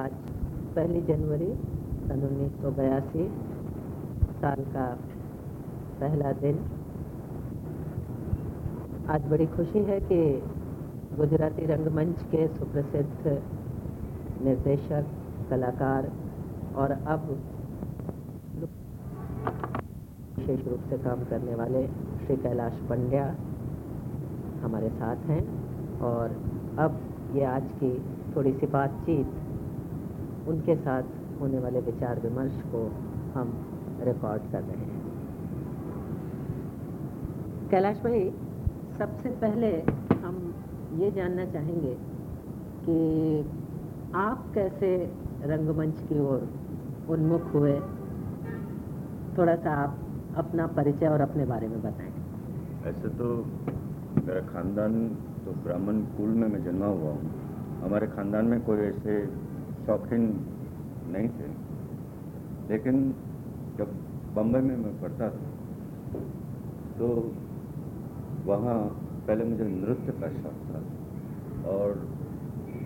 आज पहली जनवरी सन उन्नीस सौ बयासी, साल का पहला दिन। आज बड़ी खुशी है कि गुजराती रंगमंच के सुप्रसिद्ध निर्देशक, कलाकार और अब विशेष रूप से काम करने वाले श्री कैलाश पंड्या हमारे साथ हैं और अब ये आज की थोड़ी सी बातचीत उनके साथ होने वाले विचार विमर्श को हम रिकॉर्ड कर रहे हैं। कैलाश भाई, सबसे पहले हम ये जानना चाहेंगे कि आप कैसे रंगमंच की ओर उन्मुख हुए? थोड़ा सा आप अपना परिचय और अपने बारे में बताएँ। ऐसे तो मेरा खानदान तो ब्राह्मण कुल में मैं जन्मा हुआ हूँ। हमारे खानदान में कोई ऐसे शौकीन नहीं थे। लेकिन जब बम्बई में मैं पढ़ता था तो वहाँ पहले मुझे नृत्य का शौक था और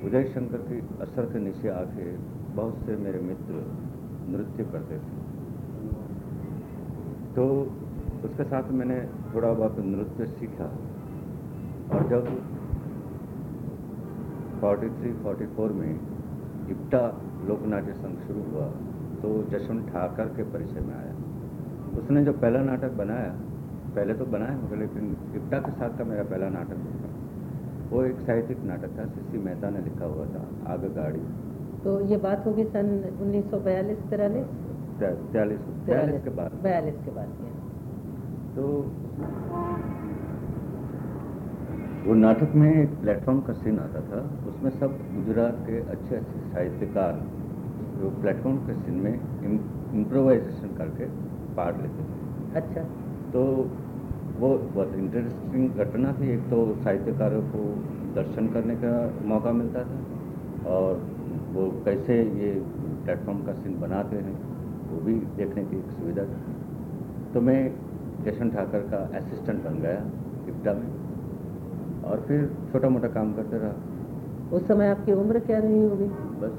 उदय शंकर की असर के नीचे आके बहुत से मेरे मित्र नृत्य करते थे। तो उसके साथ मैंने थोड़ा बहुत नृत्य सीखा और जब 43 44 में इप्टा लोकनाट्य संघ शुरू हुआ तो जशवंत ठाकर के परिचय में आया। उसने जो पहला नाटक बनाया पहले तो बनाया होगा लेकिन इप्टा के साथ का मेरा पहला नाटक था। वो एक साहित्यिक नाटक था सीसी मेहता ने लिखा हुआ था आग गाड़ी। तो ये बात होगी सन उन्नीस सौ बयालीस तिरालीस? बयालीस बयालीस के बाद। बयालीस के बाद तो वो नाटक में एक प्लेटफॉर्म का सीन आता था उसमें सब गुजरात के अच्छे अच्छे साहित्यकार जो प्लेटफॉर्म के सीन में इम्प्रोवाइजेशन करके पार्ट लेते थे। अच्छा। तो वो बहुत इंटरेस्टिंग घटना थी। एक तो साहित्यकारों को दर्शन करने का मौका मिलता था और वो कैसे ये प्लेटफॉर्म का सीन बनाते हैं वो भी देखने की एक सुविधा थी। तो मैं जशन ठाकर का असिस्टेंट बन गया इप्टा में। और फिर छोटा मोटा काम करते रहा। उस समय आपकी उम्र क्या रही होगी? बस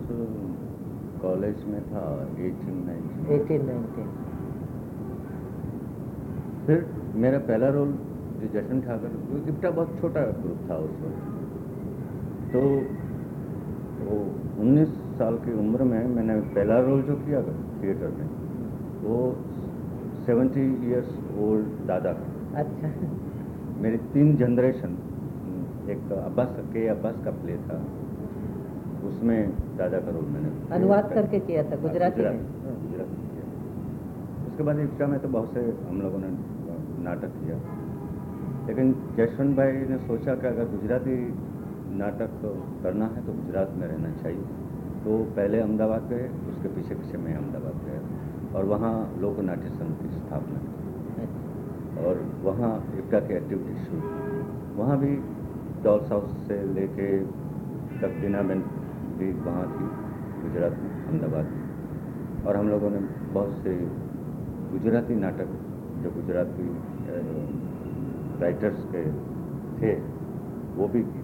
कॉलेज में था एटीन नाइनटीन। Eighteen nineteen. फिर मेरा पहला रोल जो जशन ठाकर इप्टा बहुत छोटा ग्रुप था उस वक्त। तो वो 19 साल की उम्र में मैंने पहला रोल जो किया थिएटर में वो 70 इयर्स ओल्ड दादा का। अच्छा। मेरी तीन जनरेशन एक अब्बास के अब्बास का प्ले था। उसमें दादा का रोल मैंने अनुवाद करके किया था गुजराती में। गुजरात गुजराती किया। उसके बाद इप्टा में तो बहुत से हम लोगों ने नाटक किया। लेकिन जशवंत भाई ने सोचा कि अगर गुजराती नाटक करना है तो गुजरात में रहना चाहिए। तो पहले अहमदाबाद गए उसके पीछे पीछे मैं अहमदाबाद गया। और वहाँ लोक नाट्य संघ की स्थापना की। और वहाँ इप्टा की एक्टिविटी शुरू वहाँ भी डॉल्स हाउस से लेके तक दीनाबेन भी वहाँ थी गुजरात में अहमदाबाद। में और हम लोगों ने बहुत से गुजराती नाटक जो गुजराती राइटर्स के थे वो भी की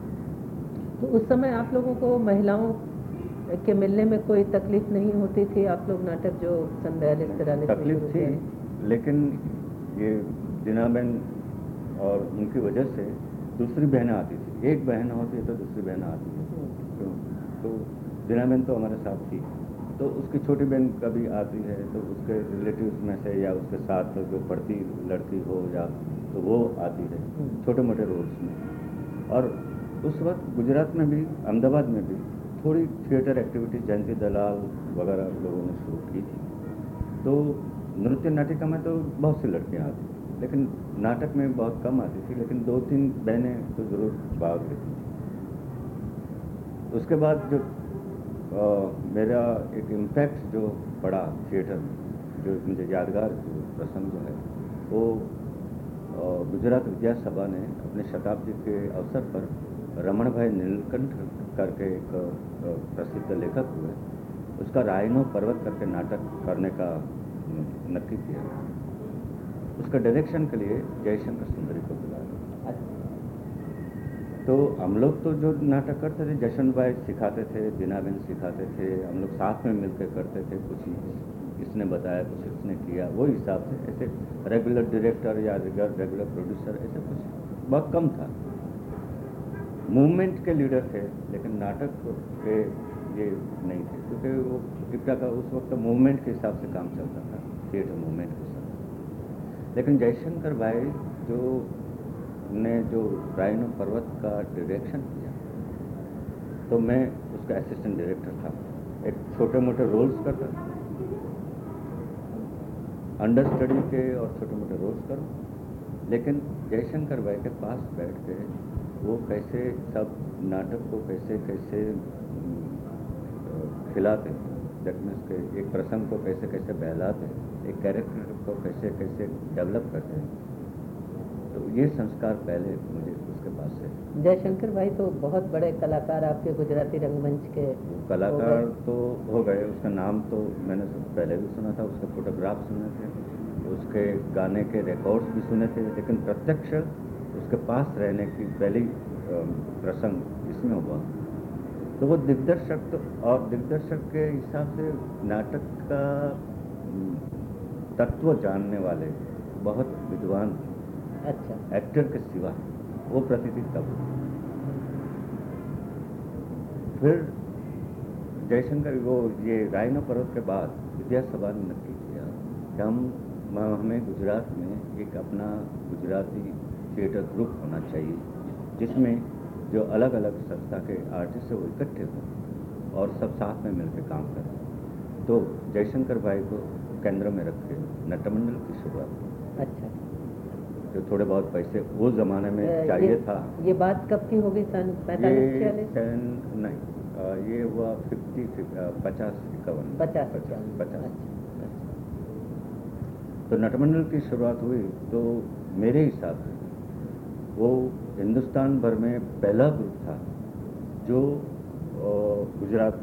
तो उस समय आप लोगों को महिलाओं के मिलने में कोई तकलीफ़ नहीं होती थी? आप लोग नाटक जो सन बयालीस तिरालीस तकलीफ़ थी लेकिन ये दीनाबेन और उनकी वजह से दूसरी बहनें आती थी। एक बहन होती है तो दूसरी बहन आती है। क्यों? तो, तो बहन तो हमारे साथ थी। तो उसकी छोटी बहन कभी आती है तो उसके रिलेटिव्स में से या उसके साथ जो पढ़ती लड़की हो या तो वो आती है छोटे मोटे रोल्स में। और उस वक्त गुजरात में भी अहमदाबाद में भी थोड़ी थिएटर एक्टिविटी जयंती दलाल वगैरह लोगों ने शुरू की थी। तो नृत्य नाटिका में तो बहुत सी लड़कियाँ आती लेकिन नाटक में बहुत कम आती थी लेकिन दो तीन बहनें तो ज़रूर भाग लेती थी। उसके बाद जो आ, मेरा एक इम्पैक्ट जो पड़ा थिएटर में जो मुझे यादगार जो प्रसंग जो है वो गुजरात विद्या सभा ने अपने शताब्दी के अवसर पर रमण भाई नीलकंठ करके एक प्रसिद्ध लेखक हुए उसका रायनो पर्वत करके नाटक करने का नक्की किया उसका डायरेक्शन के लिए जयशंकर सुंदरी को बुलाया तो हम लोग तो जो नाटक करते थे, जशन भाई सिखाते थे, बिनाबिन सिखाते थे, हम लोग साथ में मिलकर करते थे, कुछ इसने बताया, कुछ इसने किया, वो हिसाब से ऐसे रेगुलर डायरेक्टर या रेगुलर प्रोड्यूसर ऐसे कुछ बहुत कम था। मूवमेंट के लीडर थे, लेकिन नाटक के ये नहीं थे, क्योंकि वो टिप्टा का उस वक्त मूवमेंट के हिसाब से काम चलता था थिएटर मूवमेंट के साथ। लेकिन जयशंकर भाई जो ने जो रायनो पर्वत का डायरेक्शन किया तो मैं उसका असिस्टेंट डायरेक्टर था। एक छोटे मोटे रोल्स करता अंडर स्टडी के और छोटे मोटे रोल्स करो। लेकिन जयशंकर भाई के पास बैठ के वो कैसे सब नाटक को कैसे कैसे खिलाते दैट मीन्स के एक प्रसंग को कैसे कैसे बहलाते हैं एक कैरेक्टर को कैसे कैसे डेवलप करते हैं तो ये संस्कार पहले मुझे उसके पास है। जयशंकर भाई तो बहुत बड़े कलाकार आपके गुजराती रंगमंच के कलाकार तो हो गए उसका नाम तो मैंने पहले भी सुना था उसके फोटोग्राफ सुने थे उसके गाने के रिकॉर्ड्स भी सुने थे लेकिन प्रत्यक्ष उसके पास रहने की पहली प्रसंग इसमें हुआ। तो वो दिग्दर्शक तो और दिग्दर्शक के हिसाब से नाटक का तत्व जानने वाले बहुत विद्वान अच्छा। एक्टर के सिवा वो प्रतिथि तब। फिर जयशंकर वो ये रायनो पर्वत के बाद विद्यासभा ने नक्की किया। कि हम हमें गुजरात में एक अपना गुजराती थिएटर ग्रुप होना चाहिए जिसमें जो अलग अलग संस्था के आर्टिस्ट है वो इकट्ठे हों और सब साथ में मिलकर काम करें। तो जयशंकर भाई को केंद्र में रख के नटमंडल की शुरुआत अच्छा। जो थोड़े बहुत पैसे वो ज़माने में चाहिए था। ये बात कब की होगी सन पैंतालीस नहीं ये हुआ फिफ्टी पचास इक्यावन। पचास पचास पचास। अच्छा, अच्छा। तो नटमंडल की शुरुआत हुई तो मेरे हिसाब से वो हिंदुस्तान भर में पहला ग्रुप था जो गुजरात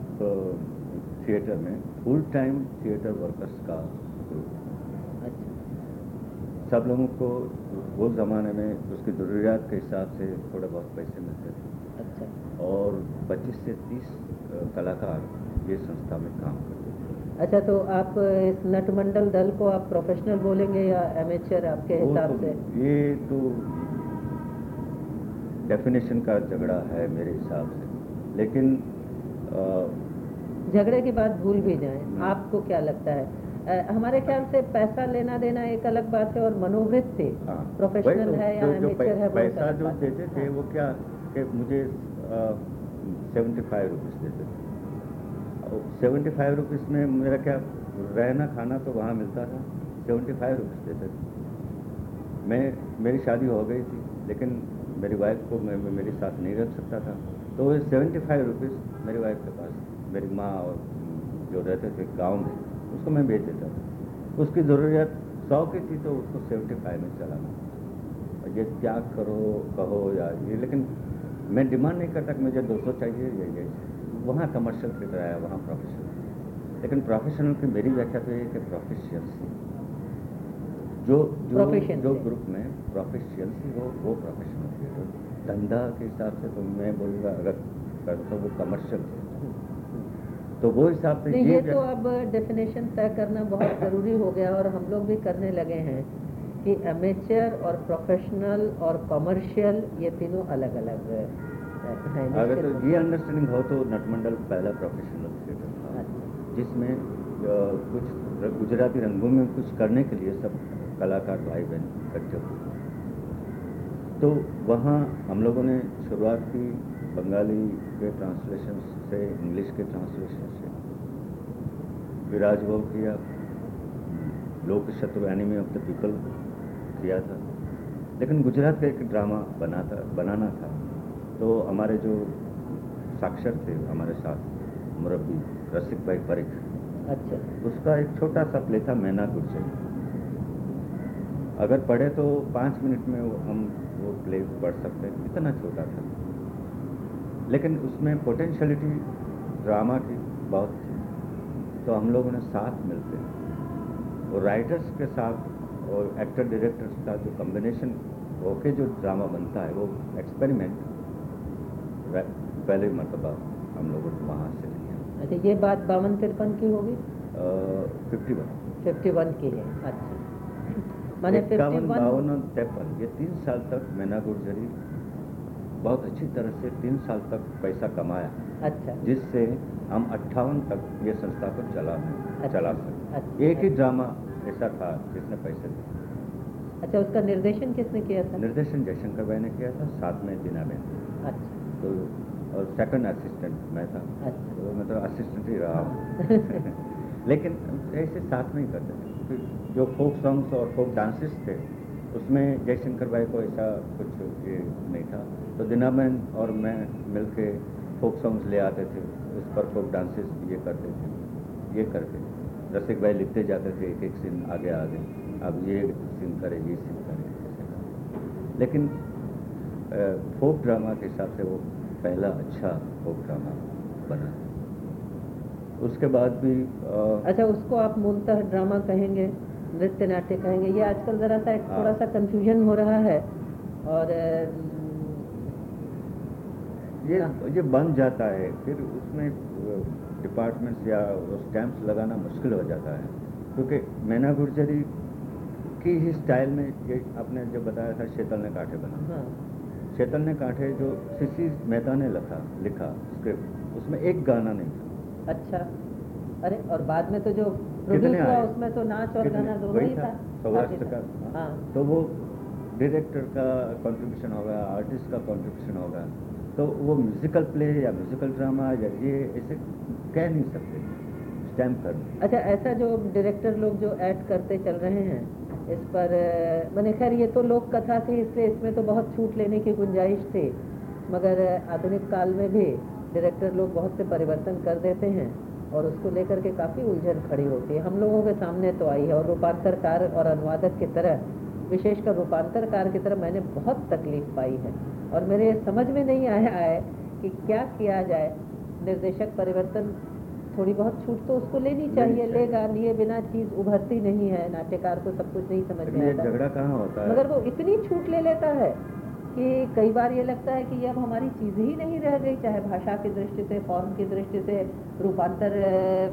थिएटर में फुल टाइम थिएटर वर्कर्स का ग्रुप अच्छा। सब लोगों को वो ज़माने में उसकी ज़रूरियात के हिसाब से थोड़े बहुत पैसे मिलते थे। अच्छा। और 25 से 30 कलाकार ये संस्था में काम करते थे। अच्छा तो आप इस नटमंडल दल को आप प्रोफेशनल बोलेंगे या एमेचर आपके हिसाब तो, से? ये तो डेफिनेशन का झगड़ा है मेरे हिसाब से। लेकिन झगड़े की बात भूल भी जाएँ। आपको क्या लगता है? आ, हमारे ख्याल से पैसा लेना देना एक अलग बात है और मनोवृत्ति प्रोफेशनल हाँ। है या एमेचर है पैसा जो देते थे वो क्या कि मुझे सेवेंटी फाइव रुपीज़ देते थे। सेवेंटी फाइव रुपीज़ में मेरा क्या रहना खाना तो वहाँ मिलता था। सेवेंटी फाइव रुपीज़ देते थे। मैं मेरी शादी हो गई थी लेकिन मेरी वाइफ को मैं मेरे साथ नहीं रख सकता था। तो वो सेवेंटी फाइव रुपीज़ मेरी वाइफ के पास, मेरी माँ और जो रहते थे गाँव में, उसको मैं बेच देता था। उसकी ज़रूरत सौ की थी तो उसको सेवेंटी फाइव में चलाना और ये त्याग करो, कहो या ये, लेकिन मैं डिमांड नहीं करता कि मुझे दो सौ चाहिए ये ये। वहाँ कमर्शियल थिएटर आया, वहाँ प्रोफेशनल लेकिन प्रोफेशनल की मेरी व्याख्या तो ये कि प्रोफेशनल जो जो जो ग्रुप में प्रोफेशनल वो वो प्रोफेशनल थिएटर धंधा के हिसाब से तो मैं बोलूँगा अगर कर तो वो कमर्शियल तो वो हिसाब से ये तो अब डेफिनेशन तय करना बहुत ज़रूरी हो गया और हम लोग भी करने लगे हैं कि अमेचर और प्रोफेशनल और कमर्शियल ये तीनों अलग अलग हैं। अगर तो ये अंडरस्टैंडिंग हो तो नटमंडल पहला प्रोफेशनल थिएटर था। जिसमें कुछ गुजराती रंगों में कुछ करने के लिए सब कलाकार भाई बहन इकट्ठे हुए तो वहाँ हम लोगों ने शुरुआत की बंगाली के ट्रांसलेशन से इंग्लिश के ट्रांसलेशन से। विराजभव किया लोक शत्रु एनिमी ऑफ़ द पीपल किया था। लेकिन गुजरात का एक ड्रामा बना था बनाना था। तो हमारे जो साक्षर थे हमारे साथ मुरब्बी रसिक भाई परिक अच्छा। उसका एक छोटा सा प्ले था मैना गुर्जर अगर पढ़े तो पाँच मिनट में वो हम वो प्ले पढ़ सकते हैं। इतना छोटा था। लेकिन उसमें पोटेंशलिटी ड्रामा की बहुत थी। तो हम लोगों ने साथ मिलते और राइटर्स के साथ और एक्टर डायरेक्टर्स का जो कम्बिनेशन होके जो ड्रामा बनता है वो एक्सपेरिमेंट पहले मरतबा हम लोगों ने वहाँ से लिया अच्छा ये बात बावन तिरपन की होगी? फिफ्टी वन फिफ्टी वन की है। अच्छा। माने इक्यावन बावन और तिरपन ये तीन साल तक मैना गुर्जरी बहुत अच्छी तरह से तीन साल तक पैसा कमाया। अच्छा। जिससे हम अट्ठावन तक ये संस्था को चला अच्छा, चला सके। अच्छा, एक ही। ड्रामा ऐसा था जिसने पैसे दिए। अच्छा उसका निर्देशन किसने किया था? निर्देशन जयशंकर भाई ने किया था साथ में दीना बहन। अच्छा। तो और सेकंड असिस्टेंट मैं था। अच्छा। तो मैं तो असिस्टेंट ही रहा हूँ। लेकिन ऐसे साथ में ही करते थे। जो फोक सॉन्ग्स और फोक डांसेस थे, उसमें जयशंकर भाई को ऐसा कुछ ये नहीं था। तो दिना बहन और मैं मिल के फोक सॉन्ग्स ले आते थे, उस पर फोक डांसेस ये करते थे, ये करके रसिक भाई लिखते जाते थे एक एक सीन आगे आगे, अब ये सीन करें, ये सीन करें लेकिन फोक ड्रामा के हिसाब से वो पहला अच्छा फोक ड्रामा बना। उसके बाद भी अ, अच्छा उसको आप मूलतः ड्रामा कहेंगे नृत्य नाट्य कहेंगे ये आजकल जरा सा एक। थोड़ा सा कंफ्यूजन हो रहा है और ये हाँ। ये बन जाता है फिर उसमें डिपार्टमेंट्स या स्टैंप्स लगाना मुश्किल हो जाता है क्योंकि मैना गुर्जरी की ही स्टाइल में ये आपने जो बताया था शीतल ने कांठे बना हाँ शीतल ने कांठे जो सीसी मेहता ने लिखा लिखा स्क्रिप्ट उसमें एक गाना नहीं अच्छा। अरे और बाद में तो जो प्रोड्यूस हुआ उसमें तो नाच और? गाना दोनों ही था, था। सौराष्ट्र का। हाँ। तो वो डायरेक्टर का कंट्रीब्यूशन होगा आर्टिस्ट का कंट्रीब्यूशन होगा। तो वो म्यूजिकल प्ले या म्यूजिकल ड्रामा या ये ऐसे कह नहीं सकते। स्टैम्प कर अच्छा ऐसा जो डायरेक्टर लोग जो ऐड करते चल रहे हैं इस पर मैंने खैर ये तो लोक कथा थी इसलिए इसमें तो बहुत छूट लेने की गुंजाइश थी। मगर आधुनिक काल में भी डायरेक्टर लोग बहुत से परिवर्तन कर देते हैं और उसको लेकर के काफ़ी उलझन खड़ी होती है। हम लोगों के सामने तो आई है और रूपांतरकार और अनुवादक की तरह विशेषकर रूपांतरकार की तरह मैंने बहुत तकलीफ़ पाई है। और मेरे समझ में नहीं आया है कि क्या किया जाए। निर्देशक परिवर्तन थोड़ी बहुत छूट तो उसको लेनी चाहिए। लेगा लिए बिना चीज़ उभरती नहीं है। नाट्यकार को सब कुछ नहीं समझ में आता। झगड़ा कहाँ होता है? मगर वो इतनी छूट ले लेता है कि कई बार ये लगता है कि ये अब हमारी चीज़ ही नहीं रह गई चाहे भाषा की दृष्टि से फॉर्म की दृष्टि से रूपांतर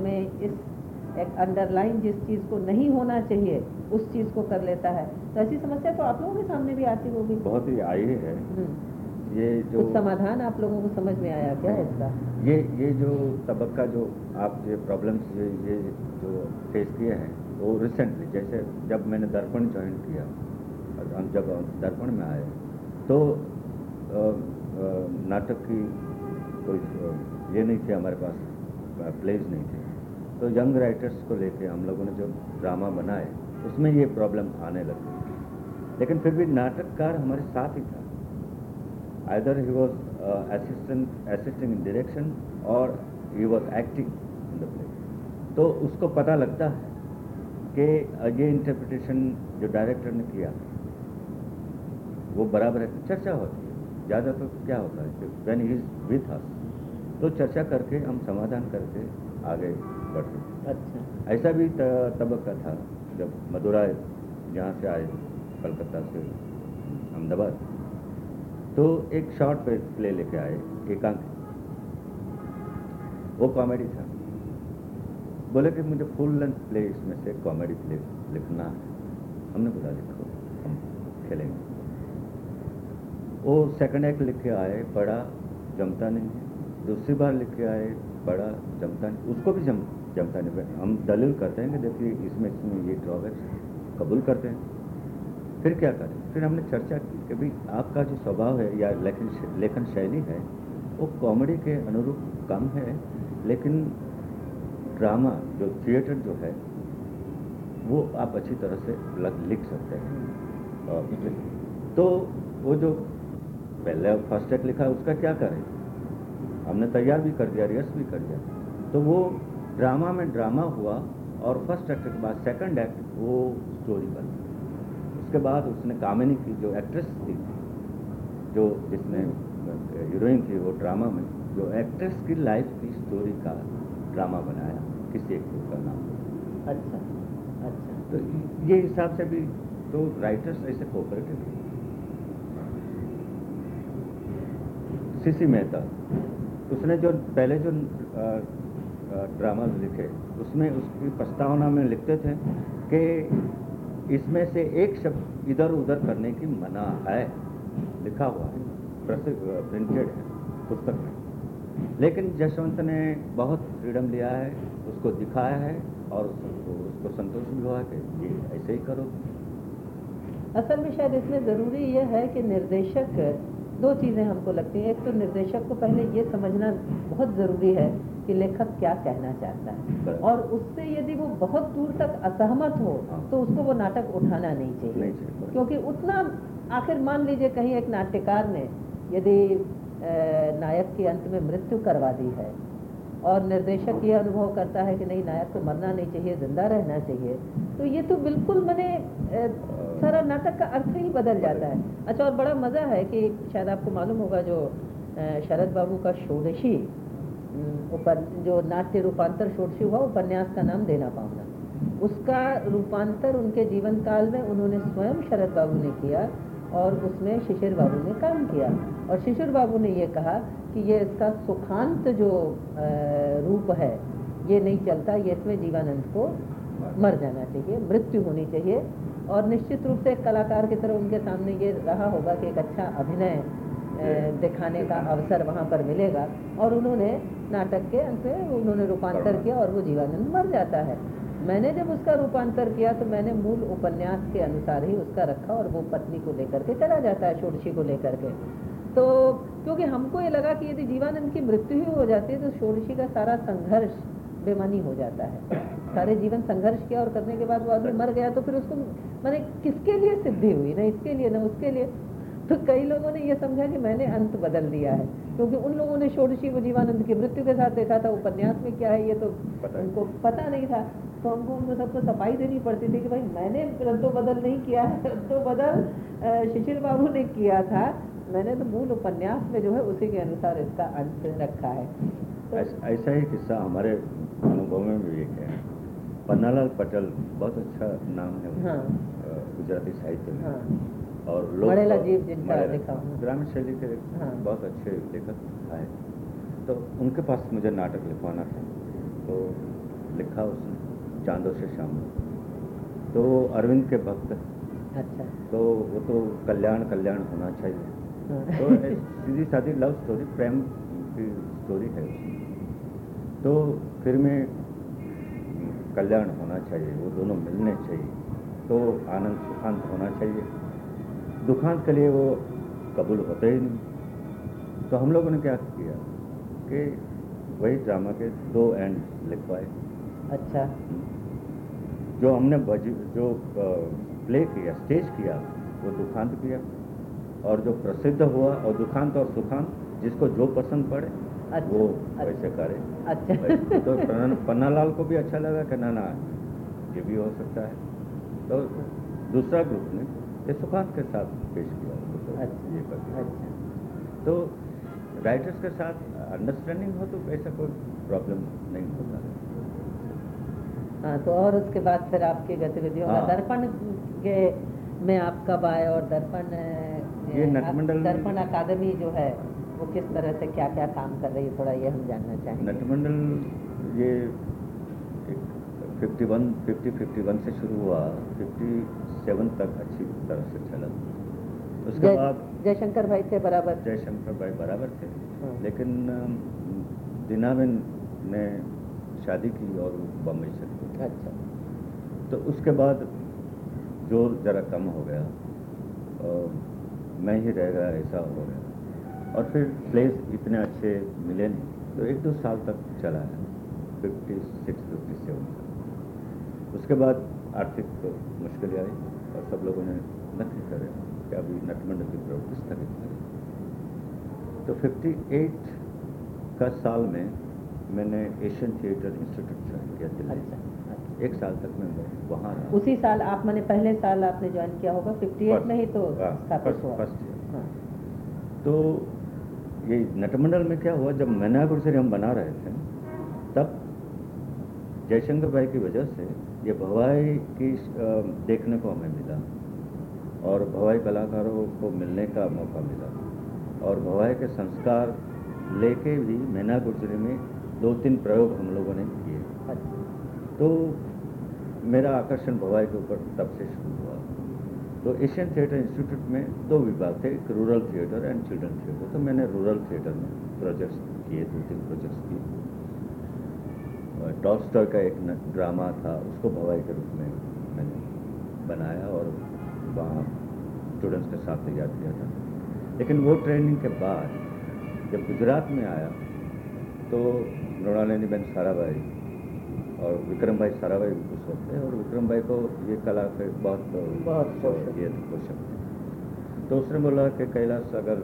में इस एक अंडरलाइन जिस चीज़ को नहीं होना चाहिए उस चीज़ को कर लेता है। तो ऐसी समस्या तो आप लोगों के सामने भी आती होगी। बहुत ही आई है। हम्म। ये जो कुछ समाधान आप लोगों को समझ में आया क्या इसका? ये ये जो तबक्का जो आप ये प्रॉब्लम्स ये ये जो फेस किए हैं वो रिसेंटली जैसे जब मैंने दर्पण ज्वाइन किया और हम जब दर्पण में आए तो नाटक की कोई ये नहीं थी हमारे पास प्लेज नहीं थे। तो यंग राइटर्स को लेके हम लोगों ने जो ड्रामा बनाए, उसमें ये प्रॉब्लम आने लगी लेकिन फिर भी नाटककार हमारे साथ ही था। Either he was assistant assistant in in और he was acting in the play तो उसको पता लगता है कि ये इंटरप्रिटेशन जो डायरेक्टर ने किया वो बराबर है चर्चा होती है। ज़्यादा तो क्या होता है when he is with us तो चर्चा करके हम समाधान करके आगे बढ़ते। अच्छा। ऐसा भी तबका था जब मदुराई यहाँ से आए कलकत्ता से अहमदाबाद। तो एक शॉर्ट पे प्ले लेके आए एकांक वो कॉमेडी था। बोले कि मुझे फुल लेंथ प्ले इसमें से कॉमेडी प्ले लिखना है। हमने बोला लिखो हम खेलेंगे। वो सेकंड एक्ट लिख के आए पढ़ा जमता नहीं है। दूसरी बार लिख के आए पढ़ा जमता नहीं। उसको भी जम जमता नहीं। हम दलील करते हैं कि देखिए इसमें इसमें ये ड्रॉबैक्स कबूल करते हैं। फिर क्या करें? फिर हमने चर्चा की कि भाई आपका जो स्वभाव है या लेखन लेखन शैली है वो कॉमेडी के अनुरूप कम है लेकिन ड्रामा जो थिएटर जो है वो आप अच्छी तरह से लग- लिख सकते हैं। तो वो जो पहले फ़र्स्ट एक्ट लिखा उसका क्या करें? हमने तैयार भी कर दिया रिहर्स भी कर दिया। तो वो ड्रामा में ड्रामा हुआ और फ़र्स्ट एक्ट के बाद सेकंड एक्ट वो स्टोरी बन उसके बाद उसने कामिनी की जो एक्ट्रेस थी जो जिसने हीरोइन थी वो ड्रामा में जो एक्ट्रेस की लाइफ की स्टोरी का ड्रामा बनाया किसी एक का नाम। अच्छा अच्छा। तो ये हिसाब से भी तो राइटर्स ऐसे कोऑपरेटिव सीसी मेहता। उसने जो पहले जो ड्रामा लिखे उसमें उसकी प्रस्तावना में लिखते थे कि इसमें से एक शब्द इधर उधर करने की मना है। लिखा हुआ है प्रिंटेड है पुस्तक में। लेकिन जसवंत ने बहुत फ्रीडम लिया है उसको दिखाया है और उसको, उसको संतोष भी हुआ कि ये ऐसे ही करो। असल में शायद इसमें ज़रूरी यह है कि निर्देशक दो चीज़ें हमको लगती हैं। एक तो निर्देशक को पहले ये समझना बहुत ज़रूरी है कि लेखक क्या कहना चाहता है। और उससे यदि वो बहुत दूर तक असहमत हो हाँ। तो उसको वो नाटक उठाना नहीं चाहिए। क्योंकि उतना आखिर मान लीजिए कहीं एक नाट्यकार ने यदि नायक की अंत में मृत्यु करवा दी है और निर्देशक ये अनुभव करता है कि नहीं नायक को मरना नहीं चाहिए ज़िंदा रहना चाहिए तो ये तो बिल्कुल मैंने सारा नाटक का अर्थ ही बदल जाता है। अच्छा और बड़ा मज़ा है कि शायद आपको मालूम होगा जो शरद बाबू का षोडशी ऊपर जो नाट्य रूपांतर षोडशी हुआ, उपन्यास का नाम देना पाऊँगा उसका रूपांतर उनके जीवन काल में उन्होंने स्वयं शरद बाबू ने किया और उसमें शिशिर बाबू ने काम किया। और शिशिर बाबू ने ये कहा कि ये इसका सुखांत जो रूप है, ये नहीं चलता, ये इसमें जीवानंद को मर जाना चाहिए, मृत्यु होनी चाहिए। और निश्चित रूप से कलाकार की तरह उनके सामने ये रहा होगा कि एक अच्छा अभिनय दिखाने का अवसर वहाँ पर मिलेगा। और उन्होंने नाटक के अंत में उन्होंने रूपांतर किया और वो जीवानंद मर जाता है। मैंने जब उसका रूपांतर किया तो मैंने मूल उपन्यास के अनुसार ही उसका रखा और वो पत्नी को लेकर के चला जाता है षोडशी को लेकर के। तो क्योंकि हमको ये लगा कि यदि जीवानंद की मृत्यु ही हो जाती है तो षोडशी का सारा संघर्ष बेमानी हो जाता है। सारे जीवन संघर्ष किया और करने के बाद वो आदमी मर गया तो फिर उसको मैंने किसके लिए सिद्धि हुई? ना इसके लिए ना उसके लिए। तो कई लोगों ने ये समझा कि मैंने अंत बदल दिया है। क्योंकि उन लोगों ने षोडशी को जीवानंद की मृत्यु के साथ देखा था उपन्यास में क्या है ये तो पता उनको पता नहीं था। तो हमको उनको सबको सफ़ाई देनी पड़ती थी कि भाई मैंने रद्दो बदल नहीं किया है रद्दो बदल शिशिर बाबू ने किया था। मैंने तो मूल उपन्यास में जो है उसी के अनुसार इसका अंत रखा है। ऐसा ही किस्सा हमारे अनुभव में भी एक है। पन्नालाल पटेल बहुत अच्छा नाम है हाँ। गुजराती साहित्य में। हाँ। और लोग ग्रामीण शैली के हाँ। बहुत अच्छे लेखक आए। तो उनके पास मुझे नाटक लिखवाना था। तो लिखा उसने चांदो से शाम। तो अरविंद के भक्त। अच्छा। तो वो तो कल्याण कल्याण होना चाहिए। हाँ। तो सीधी सादी लव स्टोरी प्रेम की स्टोरी है तो फिर में कल्याण होना चाहिए वो दोनों मिलने चाहिए तो आनंद सुखांत होना चाहिए। दुखांत के लिए वो कबूल होते ही नहीं। तो हम लोगों ने क्या किया कि वही ड्रामा के दो एंड लिखवाए। अच्छा। जो हमने बज जो प्ले किया स्टेज किया वो दुखांत किया। और जो प्रसिद्ध हुआ और दुखांत और सुखांत जिसको जो पसंद पड़े अच्छा, वो वैसे करे। अच्छा। तो पन्नालाल को भी अच्छा लगा कि ना ना ये भी हो सकता है। तो दूसरा ग्रुप ने ये सुखांत के साथ पेश किया तो अच्छा, ये कर अच्छा। तो राइटर्स के साथ अंडरस्टैंडिंग हो तो ऐसा कोई प्रॉब्लम नहीं होता। है हाँ तो और उसके बाद फिर आपकी गतिविधियों का हाँ। दर्पण के में आप कब आए और दर्पण ये नटमंडल दर्पण अकादमी जो है वो किस तरह से क्या क्या काम कर रही है थोड़ा ये हम जानना चाहेंगे। नटमंडल ये fifty one fifty fifty one से शुरू हुआ फिफ्टी सेवन तक अच्छी तरह से चला। उसके बाद जयशंकर भाई थे बराबर। जयशंकर भाई बराबर थे। हाँ। लेकिन दिनाबेन ने शादी की और बम्बई चली अच्छा। तो उसके बाद ज़ोर ज़रा कम हो गया। और मैं ही रह गया ऐसा हो गया। और फिर प्लेस इतने अच्छे मिले नहीं। तो एक दो साल तक चला है। फिफ्टी सिक्स फिफ्टी सेवन उसके बाद आर्थिक तो मुश्किल आई और सब लोगों ने नक्की करे। कि अभी नटमंड की प्रवृत्ति स्थगित करें। तो फिफ्टी एट का साल में मैंने एशियन थिएटर इंस्टीट्यूट ज्वाइन किया दिल्ली अच्छा, अच्छा, एक साल तक मैं वहाँ उसी साल आप मैंने पहले साल आपने ज्वाइन किया होगा। फिफ्टी एट में ही तो हाँ, स्थापित हुआ। फ़र्स्ट हाँ। तो ये नटमंडल में क्या हुआ जब मैनापुर से हम बना रहे थे तब जयशंकर भाई की वजह से ये भवाई की देखने को हमें मिला और भवाई कलाकारों को मिलने का मौका मिला और भवाई के संस्कार लेके भी मैना गुजरी में दो तीन प्रयोग हम लोगों ने किए। अच्छा। तो मेरा आकर्षण भवाई के ऊपर तब से शुरू हुआ। तो एशियन थिएटर इंस्टीट्यूट में दो विभाग थे, एक rural theatre and children theatre तो मैंने रूरल थिएटर में प्रोजेक्ट्स किए, दो तीन प्रोजेक्ट्स किए। टॉलस्टॉय का एक ड्रामा था, उसको भवाई के रूप में मैंने बनाया और वहाँ स्टूडेंट्स के साथ तैयार किया था। लेकिन वो ट्रेनिंग के बाद जब गुजरात में आया तो मृणालिनी बेन साराभाई और विक्रम भाई साराभाई भी खुश होते और विक्रम भाई को ये कला पे बहुत बहुत ये खुश होते तो उसने बोला कि कैलाश अगर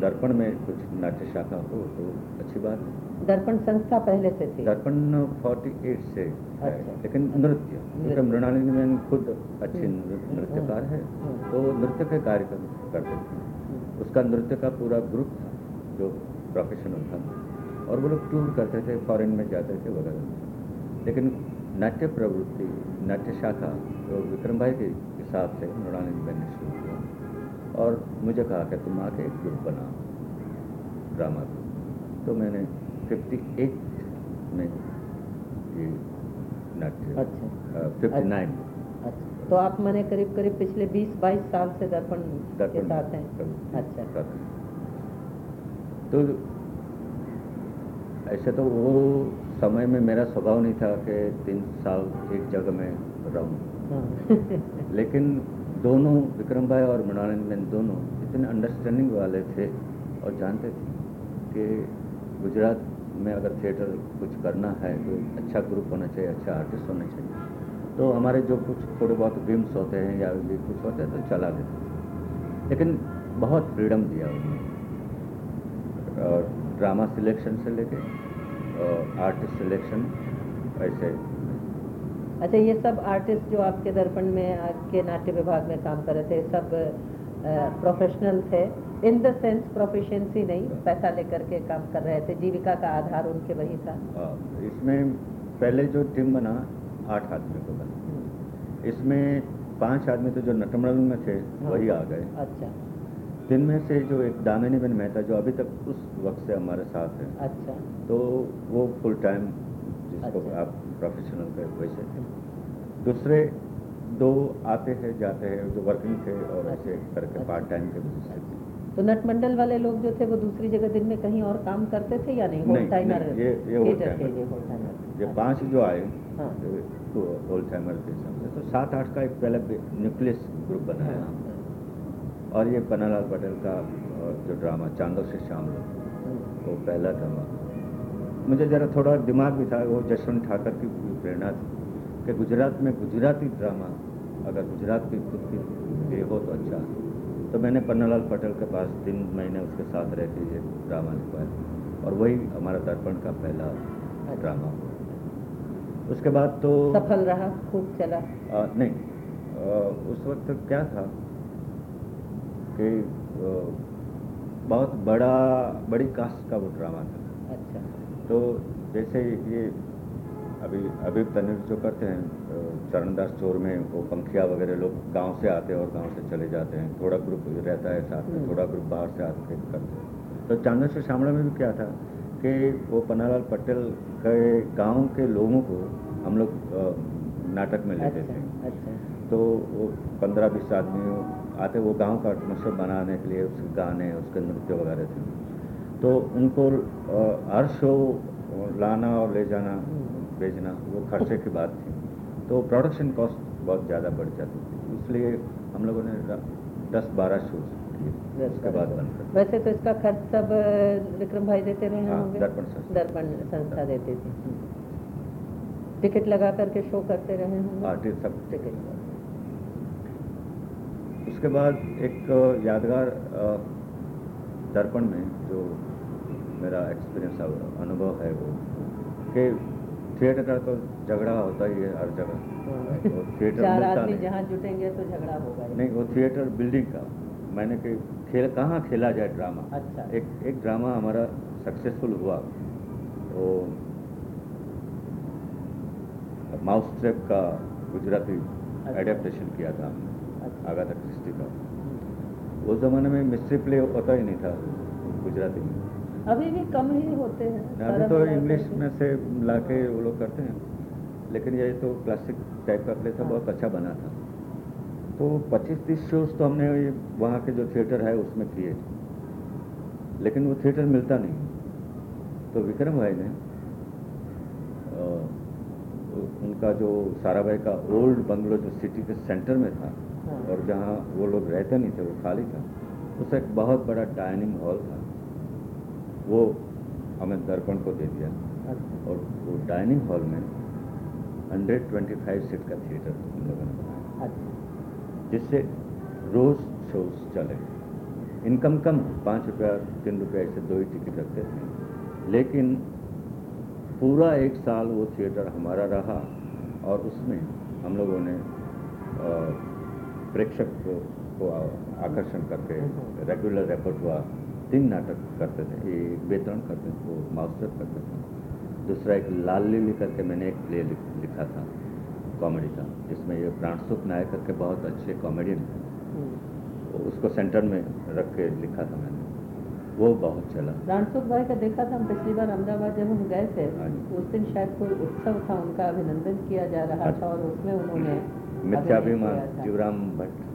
दर्पण में कुछ नाट्य शाखा हो तो अच्छी बात है। दर्पण संस्था पहले से थी। दर्पण 48 से है, अच्छा। लेकिन नृत्य क्योंकि। मृणालिनी बेन खुद अच्छी हम्म, हम्म, नृत्यकार है हम्म। तो नृत्य के कार्यक्रम करते थे। हम्म। उसका नृत्य का पूरा ग्रुप था जो प्रोफेशनल था। और वो लोग टूर करते थे फॉरेन में जाते थे वगैरह। लेकिन नाट्य प्रवृत्ति नाट्य शाखा तो विक्रम भाई के हिसाब से मृणालिनी बेन ने शुरू किया और मुझे कहा कि तुम आके एक ग्रुप बनाओ ड्रामा का तो मैंने 58 में ये नाट्य अच्छा। फिफ्टी नाइन अच्छा। तो आप मैंने करीब करीब पिछले 20-22 साल से दर्पण के साथ हैं। अच्छा। तो ऐसे तो वो समय में मेरा स्वभाव नहीं था कि तीन साल एक जगह में रहूँ। हाँ। लेकिन दोनों विक्रम भाई और मृणालिनी बेन दोनों इतने अंडरस्टैंडिंग वाले थे और जानते थे कि गुजरात में अगर थिएटर कुछ करना है तो अच्छा ग्रुप होना चाहिए अच्छा आर्टिस्ट होना चाहिए। तो हमारे जो कुछ थोड़े बहुत गेम्स होते हैं या ये कुछ होते हैं तो चला देते लेकिन बहुत फ्रीडम दिया उन्होंने। और ड्रामा सिलेक्शन से लेके आर्टिस्ट सिलेक्शन ऐसे। अच्छा ये सब आर्टिस्ट जो आपके दर्पण में आपके नाट्य विभाग में काम कर रहे थे सब प्रोफेशनल थे। इन द सेंस प्रोफिशिएंसी नहीं पैसा लेकर के काम कर रहे थे जीविका का आधार उनके वही था। आ, इसमें पहले जो टीम बना आठ आदमी को बना। हम्म, इसमें पाँच आदमी तो जो नटमंडल में थे हाँ। वही आ गए। अच्छा। जिनमें से जो एक दामिनी बेन मेहता जो अभी तक उस वक्त से हमारे साथ है अच्छा। तो वो फुल टाइम जिसको अच्छा। आप प्रोफेशनल के वैसे। दूसरे दो आते हैं जाते हैं जो वर्किंग थे और ऐसे करके अच्छा। पार्ट टाइम के पे थे। तो नटमंडल वाले लोग जो थे वो दूसरी जगह दिन में कहीं और काम करते थे या नहीं? होल टाइमर ये- ये होल टाइमर ये पाँच जो आए हाँ। तो होल टाइमर के हिसाब से तो सात आठ का एक पहले न्यूक्लियस ग्रुप बनाया हाँ, और ये पन्नालाल पटेल का जो ड्रामा चांदो से शाम लोग हम्म, वो पहला ड्रामा मुझे ज़रा थोड़ा दिमाग भी था वो जसवंत ठाकर की प्रेरणा थी कि गुजरात में गुजराती ड्रामा अगर गुजरात की खुद की ये हो तो अच्छा। तो मैंने पन्नालाल पटेल के पास तीन महीने उसके साथ रह के ये ड्रामा लिखवाया और वही हमारा दर्पण का पहला ड्रामा। हुआ उसके बाद तो सफल रहा खूब चला। आ, नहीं आ, उस वक्त क्या था? कि बहुत बड़ा बड़ी कास्ट का वो ड्रामा था। अच्छा। तो जैसे ये अभी अभी तनिर जो करते हैं चरणदास चोर में वो पंखिया वगैरह लोग गाँव से आते हैं और गाँव से चले जाते हैं। थोड़ा ग्रुप रहता है साथ में हम्म। थोड़ा ग्रुप बाहर से आके करते हैं। तो चांदर से शामड़ा में भी क्या था कि वो पन्नालाल पटेल के गाँव के लोगों को हम लोग नाटक में लेते अच्छा थे। अच्छा। तो वो पंद्रह बीस आदमी आते वो गाँव का एटमोसफेयर बनाने के लिए उसके गाने उसके नृत्य वगैरह थे। तो उनको हर शो लाना और ले जाना। भेजना वो खर्चे की बात थी। तो प्रोडक्शन कॉस्ट बहुत ज़्यादा बढ़ जाती थी। इसलिए हम लोगों ने दस बारह शोज़ किए। उसके बाद बंद कर दिया। वैसे तो इसका खर्च सब विक्रम भाई देते रहे हाँ, होंगे? दर्पण संस्था। दर्पण संस्था देती थी। टिकट लगा करके शो करते रहे होंगे? सब टिकट। उसके बाद एक यादगार दर्पण में जो मेरा एक्सपीरियंस अनुभव है वो कि थिएटर का तो झगड़ा होता ही है हर जगह। वो थिएटर चार आदमी नहीं। जहाँ जुटेंगे तो झगड़ा होगा नहीं वो थिएटर बिल्डिंग का। मैंने कि खेल कहाँ खेला जाए ड्रामा अच्छा। एक एक ड्रामा हमारा सक्सेसफुल हुआ। वो माउस ट्रैप का गुजराती अच्छा। एडेप्टेशन किया था हमने। अच्छा। आगाथा क्रिस्टी का। उस ज़माने में मिस्ट्री प्ले होता ही नहीं था गुजराती में। अभी भी कम ही होते हैं अभी तो इंग्लिश में से ला के वो लोग करते हैं। लेकिन ये तो क्लासिक टाइप का प्ले था हाँ। बहुत अच्छा बना था। तो 25-30 शोज़ तो हमने वहाँ के जो थिएटर है उसमें किए। लेकिन वो थिएटर मिलता नहीं। तो विक्रम भाई ने उनका जो सारा भाई का ओल्ड बंगलो जो सिटी के सेंटर में था। और जहाँ वो लोग रहते नहीं थे वो खाली था। उसका एक बहुत बड़ा डाइनिंग हॉल था। वो हमें दर्पण को दे दिया। अच्छा। और वो डाइनिंग हॉल में 125 सीट का थिएटर हम लोगों ने बनाया। अच्छा। जिससे रोज शोज़ चले। इनकम कम पाँच रुपया तीन रुपया ऐसे दो ही टिकट रखते थे। लेकिन पूरा एक साल वो थिएटर हमारा रहा और उसमें हम लोगों ने अ, प्रेक्षक को, को आकर्षण करके हम्म। रेगुलर रेपर्टवा तीन नाटक करते थे। एक बेतरण करते थे वो मास्टर करते थे। दूसरा एक लाल लिली करके मैंने एक प्ले लिखा था कॉमेडी का जिसमें ये प्राणसुख नायक करके बहुत अच्छे कॉमेडियन हैं हम्म। उसको सेंटर में रख के लिखा था मैंने। वो बहुत चला। रणसुख भाई का देखा था हम पिछली बार अहमदाबाद जब हम गए थे हाँ उस दिन शायद कोई उत्सव था उनका अभिनंदन किया जा रहा था और उसमें उन्होंने मिथ्याभिमान शिवराम भट्ट।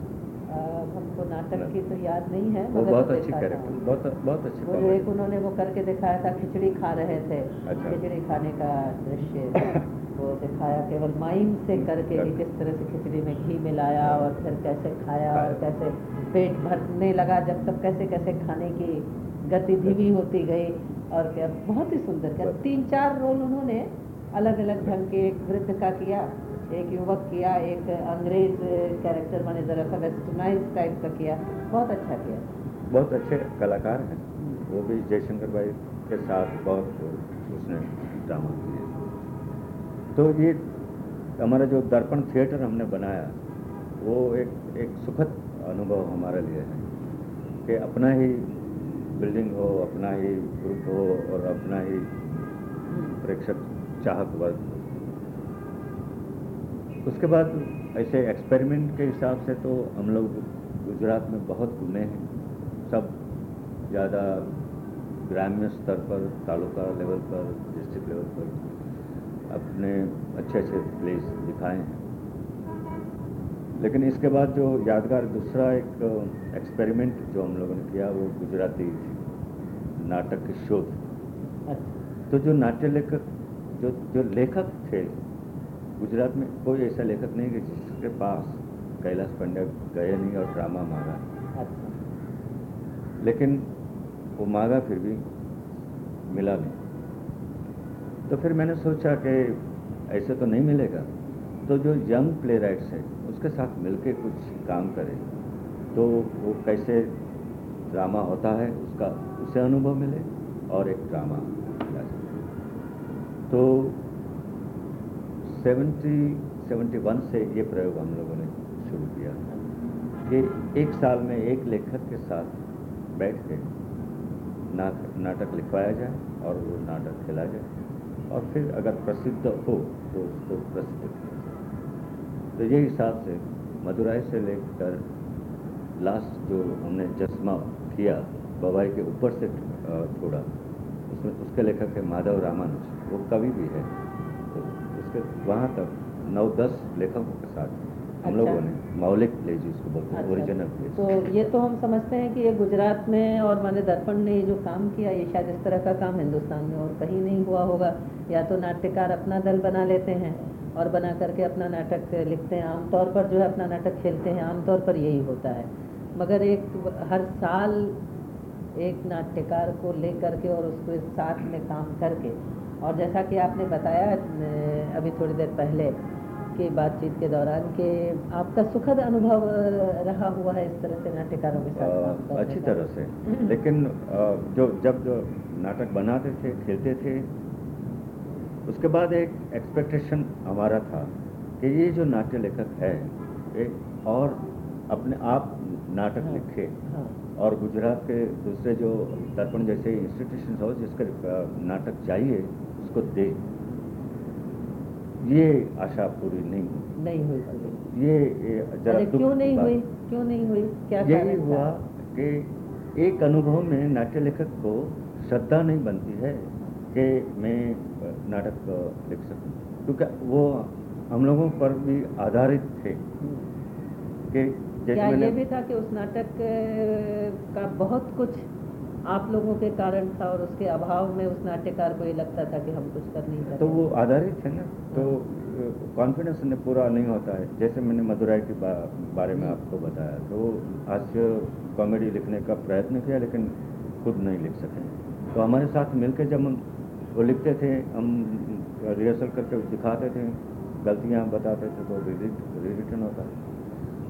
हमको नाटक की तो याद नहीं है वो बहुत अच्छी कैरेक्टर बहुत बहुत अच्छी वो एक उन्होंने वो करके दिखाया था खिचड़ी खा रहे थे। अच्छा। खिचड़ी खाने का दृश्य वो दिखाया केवल माइम से करके कि किस तरह से खिचड़ी में घी मिलाया और फिर कैसे खाया और कैसे पेट भरने लगा जब तक कैसे कैसे खाने की गति धीमी होती गई और क्या बहुत ही सुंदर। क्या तीन चार रोल उन्होंने अलग अलग ढंग के एक वृद्ध का किया। एक युवक किया, एक अंग्रेज़ कैरेक्टर मैंने जरा सा वेस्टर्नाइज टाइप का किया। बहुत अच्छा किया। बहुत अच्छे कलाकार हैं। वो भी जयशंकर भाई के साथ बहुत उसने ड्रामा किए तो ये हमारा जो दर्पण थिएटर हमने बनाया, वो एक एक सुखद अनुभव हमारे लिए है कि अपना ही बिल्डिंग हो, अपना ही ग्रुप हो और अपना ही प्रेक्षक चाहक वर्ग उसके बाद ऐसे एक्सपेरिमेंट के हिसाब से तो हम लोग गुजरात में बहुत घूमे हैं। सब ज़्यादा ग्राम्य स्तर पर तालुका लेवल पर डिस्ट्रिक्ट लेवल पर अपने अच्छे अच्छे प्लेस दिखाए हैं। लेकिन इसके बाद जो यादगार दूसरा एक एक्सपेरिमेंट जो हम लोगों ने किया वो गुजराती नाटक के शोध। अच्छा। तो जो नाट्य लेखक जो जो लेखक थे गुजरात में कोई ऐसा लेखक नहीं कि जिसके पास कैलाश पंड्या गए नहीं और ड्रामा मांगा। अच्छा। लेकिन वो मांगा फिर भी मिला नहीं। तो फिर मैंने सोचा कि ऐसे तो नहीं मिलेगा। तो जो यंग प्ले राइट्स है उसके साथ मिलके कुछ काम करें। तो वो कैसे ड्रामा होता है उसका उसे अनुभव मिले और एक ड्रामा मिला तो 70 71 से ये प्रयोग हम लोगों ने शुरू किया कि एक साल में एक लेखक के साथ बैठ के नाटक नाटक लिखवाया जाए और वो नाटक खेला जाए। और फिर अगर प्रसिद्ध हो तो उसको प्रसिद्ध किया जाए। तो ये हिसाब से मदुराई से लेकर लास्ट जो हमने चश्मा किया, बवाई के ऊपर से थोड़ा, उसमें, उसके लेखक है माधव रामानुज। वो कवि भी है। उसके वहाँ तक नौ दस लेखकों के साथ हम अच्छा। लोगों ने मौलिक प्ले जिसको बोलते हैं अच्छा। ओरिजिनल प्ले तो ये तो हम समझते हैं कि ये गुजरात में और माने दर्पण ने ये जो काम किया ये शायद इस तरह का काम हिंदुस्तान में और कहीं नहीं हुआ होगा या तो नाट्यकार अपना दल बना लेते हैं और बना करके अपना नाटक लिखते हैं आमतौर पर जो है अपना नाटक खेलते हैं आमतौर पर यही होता है मगर एक हर साल एक नाट्यकार को ले करके और उसको साथ में काम करके और जैसा कि आपने बताया अभी थोड़ी देर पहले की बातचीत के दौरान कि आपका सुखद अनुभव रहा हुआ है इस तरह से नाट्यकारों के साथ अच्छी तरह से। लेकिन जो जब जो नाटक बनाते थे खेलते थे उसके बाद एक एक्सपेक्टेशन हमारा था कि ये जो नाट्य लेखक है एक और अपने आप नाटक हाँ, लिखे। हाँ। और गुजरात के दूसरे जो दर्पण जैसे इंस्टीट्यूशन हो जिसके नाटक चाहिए उसको दे। ये आशा पूरी नहीं हुई। नहीं हुई पूरी। ये, जरा क्यों नहीं हुई? क्यों नहीं हुई? क्या यही हुआ कि एक अनुभव में नाट्य लेखक को श्रद्धा नहीं बनती है कि मैं नाटक लिख सकूँ। क्योंकि वो हम लोगों पर भी आधारित थे कि जैसे ये भी था कि उस नाटक का बहुत कुछ आप लोगों के कारण था और उसके अभाव में उस नाट्यकार को ये लगता था कि हम कुछ कर नहीं सकते। तो वो आधारित है ना? तो कॉन्फिडेंस ने पूरा नहीं होता है। जैसे मैंने मदुराई के बा, बारे में आपको बताया तो हास्य कॉमेडी लिखने का प्रयत्न किया लेकिन खुद नहीं लिख सके। तो हमारे साथ मिलकर जब हम वो लिखते थे हम रिहर्सल करके दिखाते थे गलतियाँ बताते थे तो रिटर्न होता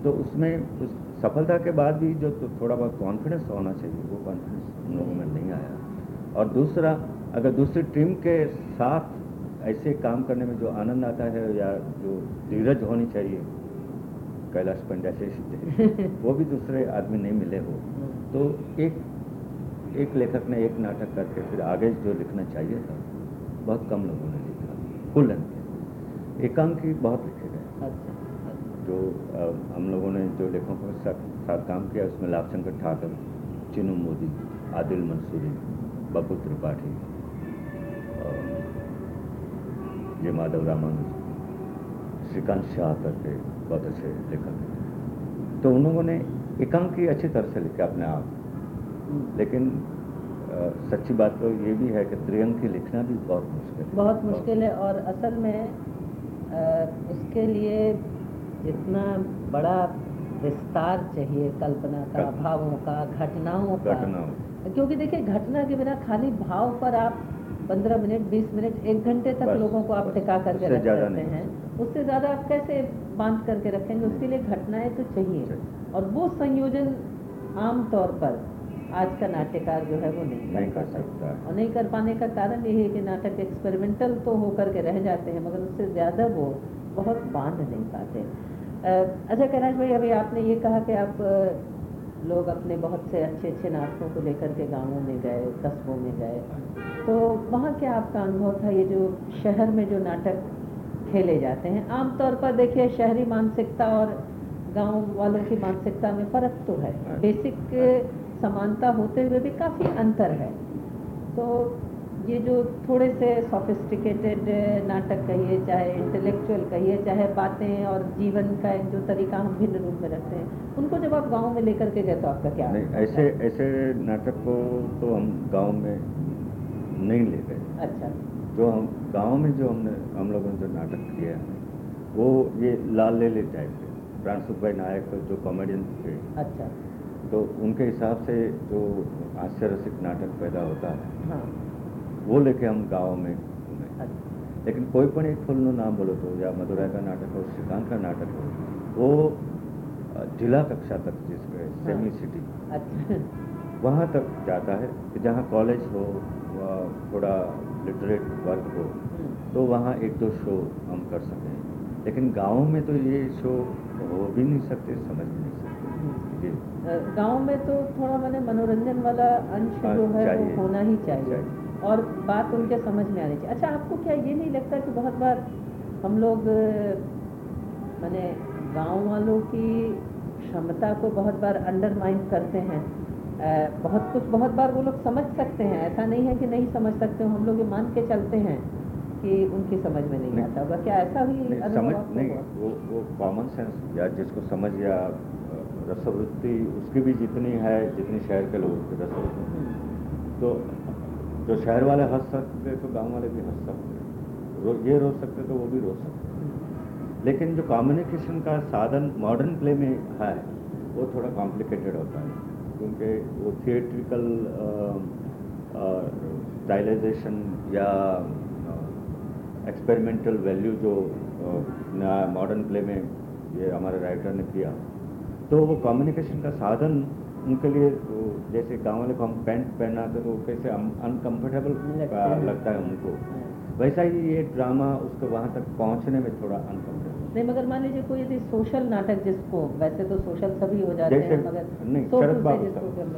तो उसमें उस सफलता के बाद भी जो तो थोड़ा बहुत कॉन्फिडेंस होना चाहिए वो कॉन्फिडेंस उन लोगों में नहीं आया। और दूसरा अगर दूसरी टीम के साथ ऐसे काम करने में जो आनंद आता है या जो धीरज होनी चाहिए कैलाश पंड्या से वो भी दूसरे आदमी नहीं मिले हो। तो एक एक लेखक ने एक नाटक करके फिर आगे जो लिखना चाहिए था बहुत कम लोगों ने लिखा। फुल एकांकी बहुत लिखे गए। अच्छा। जो हम लोगों ने जो लेखकों के साथ, साथ काम किया उसमें लाभशंकर ठाकर चिनू मोदी आदिल मंसूरी बबू त्रिपाठी जय माधव रामानुज श्रीकांत शाह करके बहुत अच्छे लेखक तो उन लोगों ने एकांकी अच्छी तरह से लिखे अपने आप। लेकिन आ, सच्ची बात तो ये भी है कि त्रियंकी लिखना भी बहुत मुश्किल है। बहुत मुश्किल है और असल में आ, उसके लिए जितना बड़ा विस्तार चाहिए कल्पना का भावों का घटनाओं का। क्योंकि देखिए घटना के बिना खाली भाव पर आप पंद्रह मिनट बीस मिनट एक घंटे तक लोगों को आप टिका करके रख सकते हैं। उससे ज़्यादा आप कैसे बाँध करके रखेंगे? उसके लिए घटनाएँ तो चाहिए। और वो संयोजन आमतौर पर आज का नाट्यकार जो है वो नहीं, नहीं कर सकता। और नहीं कर पाने का कारण ये है कि नाटक एक्सपेरिमेंटल तो होकर के रह जाते हैं मगर उससे ज़्यादा वो बहुत बाँध नहीं पाते। अच्छा कैलाश भाई अभी आपने ये कहा कि आप लोग अपने बहुत से अच्छे अच्छे नाटकों को लेकर के गाँवों में गए कस्बों में गए। तो वहाँ क्या आपका अनुभव था ये जो शहर में जो नाटक खेले जाते हैं? आमतौर पर देखिए शहरी मानसिकता और गाँव वालों की मानसिकता में फ़र्क तो है। बेसिक समानता होते हुए भी काफ़ी अंतर है। तो ये जो थोड़े से सोफिस्टिकेटेड नाटक कहिए चाहे इंटेलेक्चुअल कहिए चाहे बातें और जीवन का एक जो तरीका हम भिन्न रूप में रखते हैं उनको जब आप गाँव में लेकर के गए तो आपका क्या नहीं ऐसे ऐसे नाटक को तो हम गाँव में नहीं ले गए। अच्छा। जो हम गाँव में जो हमने हम लोगों ने जो नाटक किया है वो ये लाल ले ले टाइप थे प्राणसुख भाई नायक जो कॉमेडियन थे अच्छा। तो उनके हिसाब से जो हास्यरसिक नाटक पैदा होता है हाँ। वो लेके हम गाँव में घूमे। अच्छा। लेकिन कोई पण एक फुल नाम बोलो तो या मदुरा का नाटक हो श्रीकांत का नाटक हो वो जिला कक्षा तक जिसमें सेमी सिटी। अच्छा। वहाँ तक जाता है कि जहाँ कॉलेज हो थोड़ा लिटरेट वर्क हो हम्म। तो वहाँ एक दो शो हम कर सकें लेकिन गाँव में तो ये शो हो भी नहीं सकते समझ भी नहीं सकते। हम्म। गाँव में तो थोड़ा मैंने मनोरंजन वाला अंश जो है वो होना ही चाहिए, चाहिए। और बात उनके समझ में आनी चाहिए अच्छा आपको क्या ये नहीं लगता कि बहुत बार हम लोग मैंने गाँव वालों की क्षमता को बहुत बार अंडरमाइन करते हैं? बहुत कुछ बहुत बार वो लोग समझ सकते हैं। ऐसा नहीं है कि नहीं समझ सकते हम लोग ये मान के चलते हैं कि उनकी समझ में नहीं, नहीं। आता होगा। क्या ऐसा भी नहीं, समझ नहीं वो वो कॉमन सेंस या जिसको समझ या रसवृत्ति उसकी भी जितनी है जितनी शहर के लोगों की रसवृत्ति। हम्म। तो जो शहर वाले हंस सकते तो गाँव वाले भी हंस सकते रो ये रो सकते तो वो भी रो सकते लेकिन जो कम्युनिकेशन का साधन मॉडर्न प्ले में है, वो थोड़ा कॉम्प्लिकेटेड होता है। क्योंकि वो थिएट्रिकल स्टाइलाइजेशन या एक्सपेरिमेंटल वैल्यू जो मॉडर्न प्ले में ये हमारे राइटर ने किया तो वो कम्युनिकेशन का साधन उनके लिए तो जैसे गाँव वाले को हम पैंट पहनाते तो कैसे अनकम्फर्टेबल लगता है उनको। हाँ। वैसा ही ये ड्रामा उसको वहाँ तक पहुँचने में थोड़ा अनकम्फर्टेबल नहीं मगर मान लीजिए कोई यदि सोशल नाटक जिसको वैसे तो सोशल सभी हो जाते हैं मगर नहीं शरद बाबू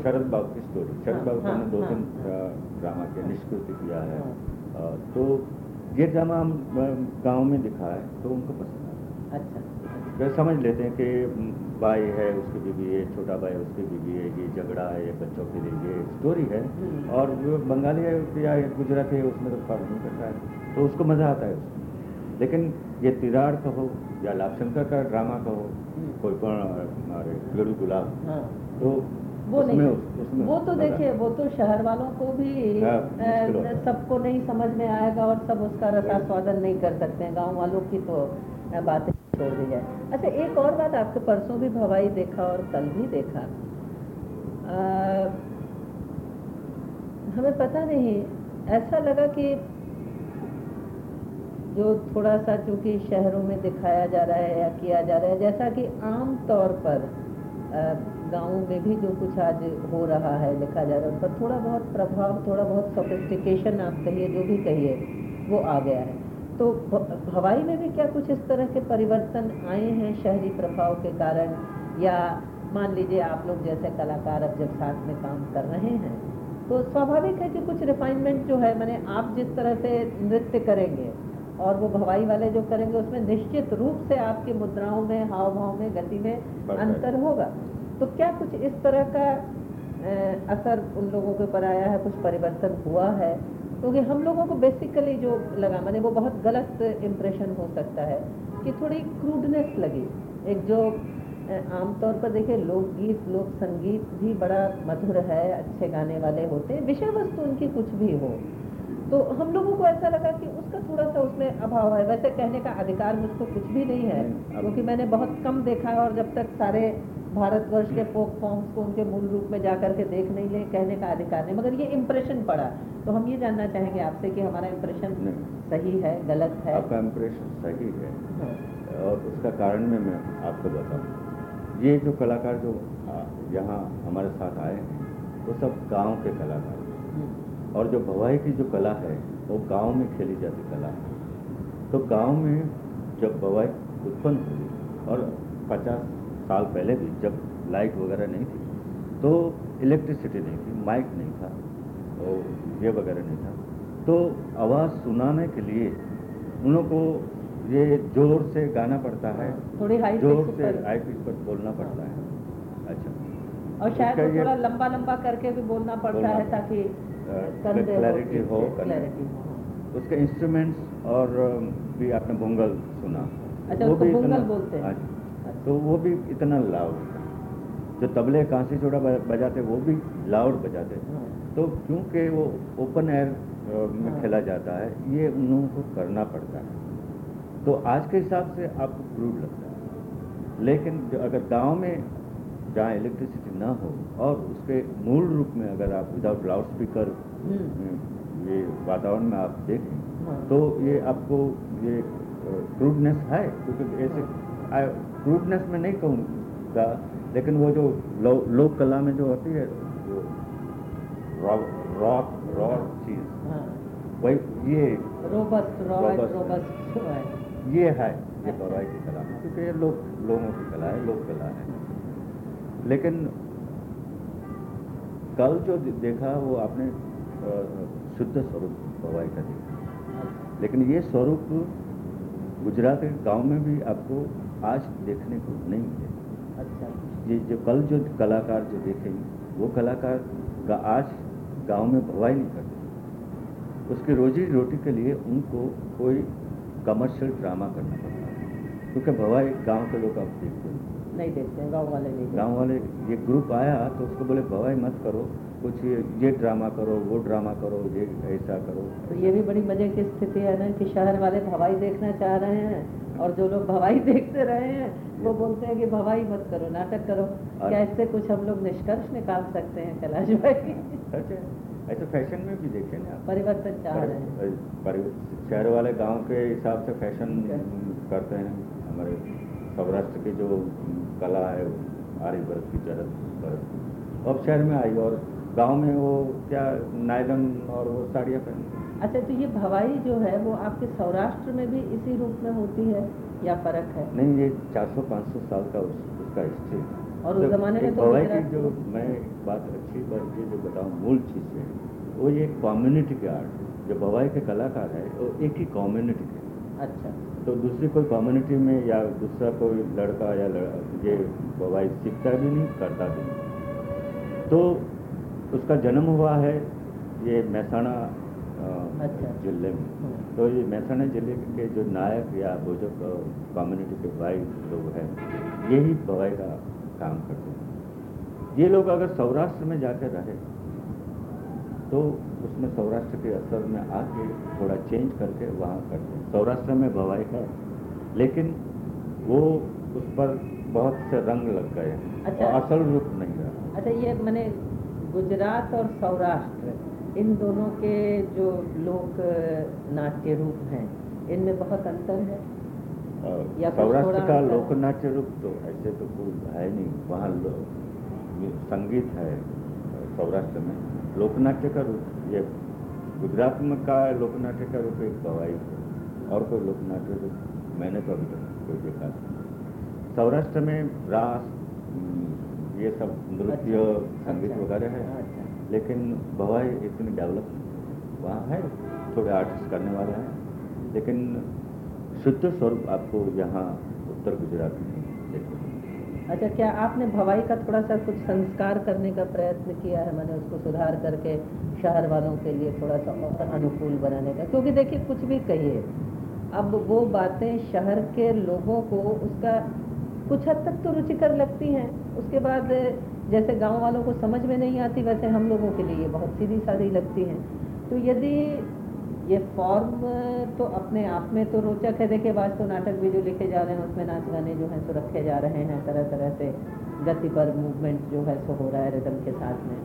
शरद बाबू की स्टोरी शरद हाँ, बाबू हाँ, ने दो तीन ड्रामा के निष्कृति किया है। तो ये ड्रामा हम गाँव में दिखा है तो उनको पसंद अच्छा। अच्छा समझ लेते हैं कि भाई है उसकी बीवी है छोटा भाई उसकी बीवी है ये झगड़ा है ये बच्चों के लिए ये स्टोरी है। हम्म। और जो बंगाली है या गुजराती है उसमें तो फ़र्क नहीं करता है। तो उसको मज़ा आता है उसमें। लेकिन ये तिराड़ कहो या लाभशंकर का ड्रामा कहो हम्म। कोई पण हमारे गेड़ू गुलाब हाँ। तो वो उसमें नहीं। उस- उसमें वो तो देखिए वो तो शहर वालों को भी हाँ। सबको नहीं समझ में आएगा और सब उसका रसा स्वादन नहीं कर सकते हैं। गाँव वालों की तो बातें छोड़ दी जाए। अच्छा एक और बात आपके परसों भी भवाई देखा और कल भी देखा। अ, हमें पता नहीं ऐसा लगा कि जो थोड़ा सा चूँकि शहरों में दिखाया जा रहा है या किया जा रहा है जैसा कि आम तौर पर गाँव में भी जो कुछ आज हो रहा है लिखा जा रहा है उस पर थोड़ा बहुत प्रभाव थोड़ा बहुत सोफिस्टिकेशन आप कहिए जो भी कहिए वो आ गया है। तो भ- हवाई में भी क्या कुछ इस तरह के परिवर्तन आए हैं शहरी प्रभाव के कारण? या मान लीजिए आप लोग जैसे कलाकार अब जब साथ में काम कर रहे हैं तो स्वाभाविक है कि कुछ रिफाइनमेंट जो है मैंने आप जिस तरह से नृत्य करेंगे और वो भवाई वाले जो करेंगे उसमें निश्चित रूप से आपकी मुद्राओं में हाव भाव में गति में अंतर होगा। तो क्या कुछ इस तरह का असर उन लोगों के ऊपर आया है? कुछ परिवर्तन हुआ है? क्योंकि हम लोगों को बेसिकली जो लगा मैंने वो बहुत गलत इम्प्रेशन हो सकता है कि थोड़ी क्रूडनेस लगी। एक जो आमतौर पर देखिए लोकगीत लोक संगीत भी बड़ा मधुर है अच्छे गाने वाले होते हैं विषय वस्तु उनकी कुछ भी हो। तो हम लोगों को ऐसा लगा कि उसका थोड़ा सा उसमें अभाव है। वैसे कहने का अधिकार मुझको कुछ भी नहीं है क्योंकि मैंने बहुत कम देखा है और जब तक सारे भारतवर्ष के फोक फॉर्म्स को उनके मूल रूप में जा करके देख नहीं ले कहने का अधिकार नहीं। मगर ये इम्प्रेशन पड़ा। तो हम ये जानना चाहेंगे आपसे कि हमारा इम्प्रेशन सही है गलत है? आपका इम्प्रेशन सही है। हाँ, और उसका कारण में मैं आपको बताऊँ। ये जो कलाकार जो यहाँ हमारे साथ आए हैं वो सब गाँव के कलाकार हम्म, और जो भवाई की जो कला है वो गाँव में खेली जाती कला है। तो गाँव में जब भवाई उत्पन्न हुई और 50 साल पहले भी जब लाइट वगैरह नहीं थी तो इलेक्ट्रिसिटी नहीं थी माइक नहीं था और ये वगैरह नहीं था। तो आवाज़ सुनाने के लिए उन लोगों को ये ज़ोर से गाना पड़ता है थोड़ी हाई ज़ोर से हाई पिच पर बोलना पड़ता है। अच्छा। और शायद ये- थोड़ा लंबा लंबा करके भी बोलना पड़ता है ताकि हो, क्लैरिटी हो उसके इंस्ट्रूमेंट्स और भी आपने भोंगल सुना। अच्छा, उसको भी बोलते हैं। तो वो भी इतना लाउड जो तबले कांसी छोड़ा बजाते वो भी लाउड बजाते। हाँ, तो क्योंकि वो ओपन एयर में हाँ। खेला जाता है ये उन लोगों को करना पड़ता है। तो आज के हिसाब से आपको क्रूड लगता है। लेकिन अगर गाँव में जहाँ इलेक्ट्रिसिटी ना हो और उसके मूल रूप में अगर आप विदाउट लाउड स्पीकर ये वातावरण में आप देखें हाँ। तो ये आपको ये क्रूडनेस है क्योंकि ऐसे क्रूडनेस में नहीं कहूँगा लेकिन वो जो लो, लोक कला में जो होती है वो रॉक रॉ चीज़। हाँ। वही ये रोबस्ट रोबस्ट ये है ये गौराई की कला। में क्योंकि ये लोग लोगों की कला है लोक कला है। लेकिन कल जो देखा वो आपने शुद्ध स्वरूप गौराई का देखा। लेकिन ये स्वरूप गुजरात के गाँव में भी आपको आज देखने को नहीं मिले अच्छा। ये जो कल जो कलाकार जो देखेंगे वो कलाकार का आज गाँव में भवाई नहीं करते। उसकी रोजी रोटी के लिए उनको कोई कमर्शियल ड्रामा करना पड़ता है। क्योंकि भवाई गाँव के लोग अब देखते हैं। नहीं देखते हैं गाँव वाले नहीं गाँव वाले ये ग्रुप आया तो उसको बोले भवाई मत करो कुछ ये ये ड्रामा करो वो ड्रामा करो ये ऐसा करो। तो ये भी बड़ी मज़े की स्थिति है ना कि शहर वाले भवाई देखना चाह रहे हैं। और जो लोग भवाई देखते रहे हैं वो बोलते हैं कि भवाई मत करो नाटक करो। क्या इससे कुछ हम लोग निष्कर्ष निकाल सकते हैं कैलाश भाई? ऐसे फ़ैशन में भी देखे ना परिवर्तन चाह रहे हैं। शहर वाले गाँव के हिसाब से फ़ैशन करते हैं। हमारे सौराष्ट्र की जो कला है वो आरी वर्ग की जरत वर्ग अब शहर में आई और गाँव में वो क्या नायलन और वो साड़ियाँ पहन अच्छा तो ये भवाई जो है वो आपके सौराष्ट्र में भी इसी रूप में होती है या फ़र्क है? नहीं ये 400-500 साल का उस, उसका हिस्ट्री और उस जमाने में तो भवाई की जो मैं बात अच्छी बात ये जो बताऊँ मूल चीज़ है वो ये कम्युनिटी के आर्ट जो भवाई के कलाकार है वो एक ही कम्युनिटी के अच्छा। तो दूसरी कोई कम्युनिटी में या दूसरा कोई लड़का या लड़का ये भवाई सीखता भी नहीं करता भी नहीं। तो उसका जन्म हुआ है ये महसाणा अ, अच्छा। ज़िले में हाँ। तो ये महसाणा ज़िले के जो नायक या बुज़ुर्ग कम्युनिटी के भाई लोग हैं यही भवाई का काम करते हैं ये लोग अगर सौराष्ट्र में जाकर रहे तो उसमें सौराष्ट्र के असर में आके थोड़ा चेंज करके वहाँ करते हैं सौराष्ट्र में भवाई है लेकिन वो उस पर बहुत से रंग लग गए हैं अच्छा। असल रूप नहीं रहा अच्छा ये मैंने गुजरात और सौराष्ट्र इन दोनों के जो लोक नाट्य रूप हैं इनमें बहुत अंतर है? या सौराष्ट्र का लोक नाट्य रूप तो ऐसे तो कोई है नहीं। वहाँ संगीत है सौराष्ट्र में। लोकनाट्य का रूप ये गुजरात में का लोकनाट्य का रूप एक गवाई है। और कोई लोकनाट्य रूप मैंने तो अभी तक कोई देखा नहीं। सौराष्ट्र में रास ये सब नृत्य अच्छा, संगीत अच्छा, वगैरह है। अच्छा। लेकिन भवाई इतनी डेवलप वहाँ है, थोड़े आर्टिस्ट करने वाले हैं। लेकिन शुद्ध स्वरूप आपको यहाँ उत्तर गुजरात में मिलेगा। अच्छा क्या आपने भवाई का थोड़ा सा कुछ संस्कार करने का प्रयत्न किया है? मैंने उसको सुधार करके शहर वालों के लिए थोड़ा सा और अनुकूल बनाने का। क्योंकि देखिए, कुछ भी कहिए, अब वो बातें शहर के लोगों को उसका कुछ हद तक तो रुचिकर लगती हैं। उसके बाद जैसे गाँव वालों को समझ में नहीं आती वैसे हम लोगों के लिए बहुत सीधी सादी लगती हैं तो यदि ये फॉर्म तो अपने आप में तो रोचक है देखिए तो नाटक भी जो लिखे जा रहे हैं उसमें नाच गाने जो हैं सो रखे जा रहे हैं तरह तरह से गति पर मूवमेंट जो है सो हो रहा है रिदम के साथ में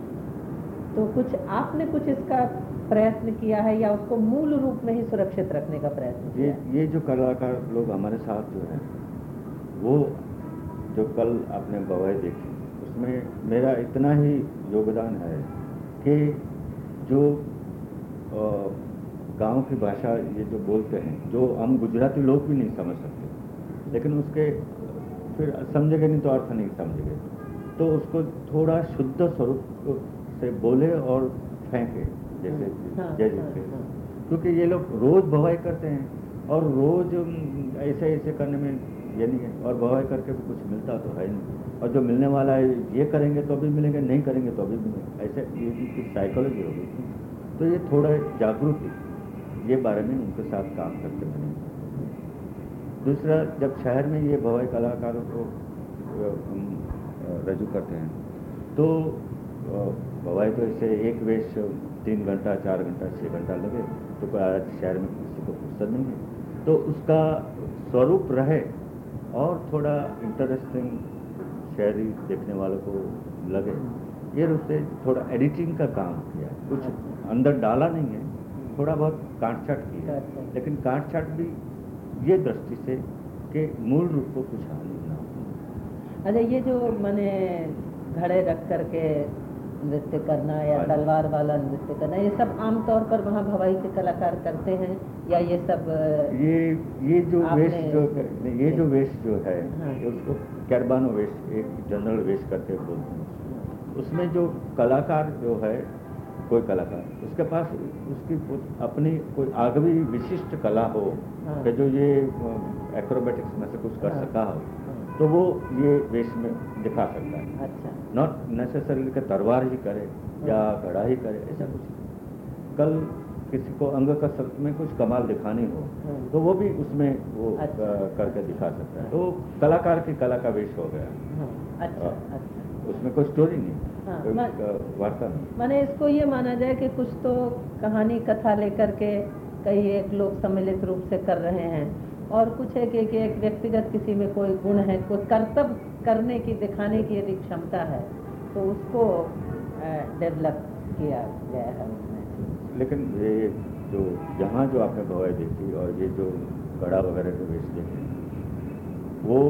तो कुछ आपने कुछ इसका प्रयत्न किया है या उसको मूल रूप में ही सुरक्षित रखने का प्रयत्न ये? ये जो कलाकार लोग हमारे साथ जो है वो जो कल आपने गवाही देखी उसमें मेरा इतना ही योगदान है कि जो गाँव की भाषा ये जो बोलते हैं जो हम गुजराती लोग भी नहीं समझ सकते लेकिन उसके फिर समझेंगे नहीं तो अर्थ नहीं समझेंगे तो उसको थोड़ा शुद्ध स्वरूप से बोले और फेंके जैसे हाँ, जय हाँ, जैसे हाँ। क्योंकि ये लोग रोज भवाई करते हैं और रोज ऐसे ऐसे करने में ये नहीं है। और भवाई करके भी कुछ मिलता तो है नहीं। और जो मिलने वाला है, ये करेंगे तो भी मिलेंगे, नहीं करेंगे तो भी मिलेंगे। ऐसे ये इनकी साइकोलॉजी हो गई तो ये थोड़ा जागरूक ये बारे में उनके साथ काम करते बने दूसरा, जब शहर में ये भवाई कलाकारों को हम रजू करते हैं तो भवाई तो ऐसे एक वेश तीन घंटा, चार घंटा छः घंटा लगे तो कोई आज शहर में किसी को फुर्सत नहीं है। तो उसका स्वरूप रहे और थोड़ा इंटरेस्टिंग शहरी देखने वालों को लगे। ये रूप से थोड़ा एडिटिंग का काम किया। कुछ अंदर डाला नहीं है थोड़ा बहुत काट छाट किया है लेकिन काट छाट भी ये दृष्टि से कि मूल रूप को कुछ हानि ना हो। अच्छा ये जो मैंने घड़े रख करके नृत्य करना या हाँ। तलवार वाला नृत्य करना ये सब आमतौर पर वहाँ भवाई के कलाकार करते हैं या ये सब ये ये जो वेश जो ये जो वेश जो है हाँ। उसको कैरबानो वेश एक जनरल वेश करके बोलते हैं उसमें जो कलाकार जो है कोई कलाकार उसके पास उसकी अपनी कोई आगवी विशिष्ट कला हो हाँ। कि जो ये एक्रोबेटिक्स में से कुछ कर हाँ। सका हाँ। तो वो ये वेश में दिखा सकता है। अच्छा। नॉट नेसेसरी कि तलवार ही करे या घड़ा ही करे ऐसा कुछ कल किसी को अंग कसरत में कुछ कमाल दिखानी हो हाँ। तो वो भी उसमें वो अच्छा। करके दिखा सकता है। तो कलाकार की कला का वेश हो गया। हाँ, अच्छा हाँ। अच्छा। उसमें कोई स्टोरी नहीं। हाँ, वार्ता नहीं। मैंने इसको ये माना जाए कि कुछ तो कहानी कथा लेकर के कई एक लोग सम्मिलित रूप से कर रहे हैं। और कुछ है कि, कि एक व्यक्तिगत किसी में कोई गुण है कोई कर्तव्य करने की दिखाने की यदि क्षमता है तो उसको डेवलप किया गया है उसमें लेकिन ये जो यहाँ जो आपने गवाही देखी और ये जो गड़ा वगैरह के वेश देखे वो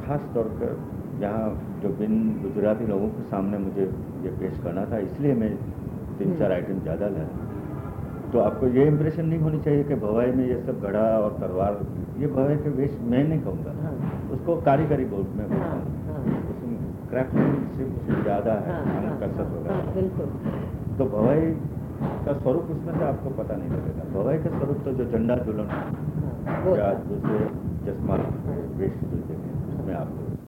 खास तौर पर यहाँ जो बिन गुजराती लोगों के सामने मुझे ये पेश करना था इसलिए मैं तीन चार हम्म। आइटम ज़्यादा लाया तो आपको ये इम्प्रेशन नहीं होनी चाहिए कि भवाई में ये सब घड़ा और तलवार ये भवे के वेश मैं नहीं कहूँगा। हाँ। उसको कारीगरी बोल मैं बोलता हाँ। हूँ। हाँ उसमें क्राफ्टमैनशिप उसमें ज़्यादा है हाँ, अंग हाँ, कसरत हाँ, वगैरह बिल्कुल। तो भवाई का स्वरूप उसमें से आपको पता नहीं लगेगा। भवाई का स्वरूप तो जो झंडा झुलन हाँ, या था। दूसरे चश्मा वेश जो हैं उसमें आपको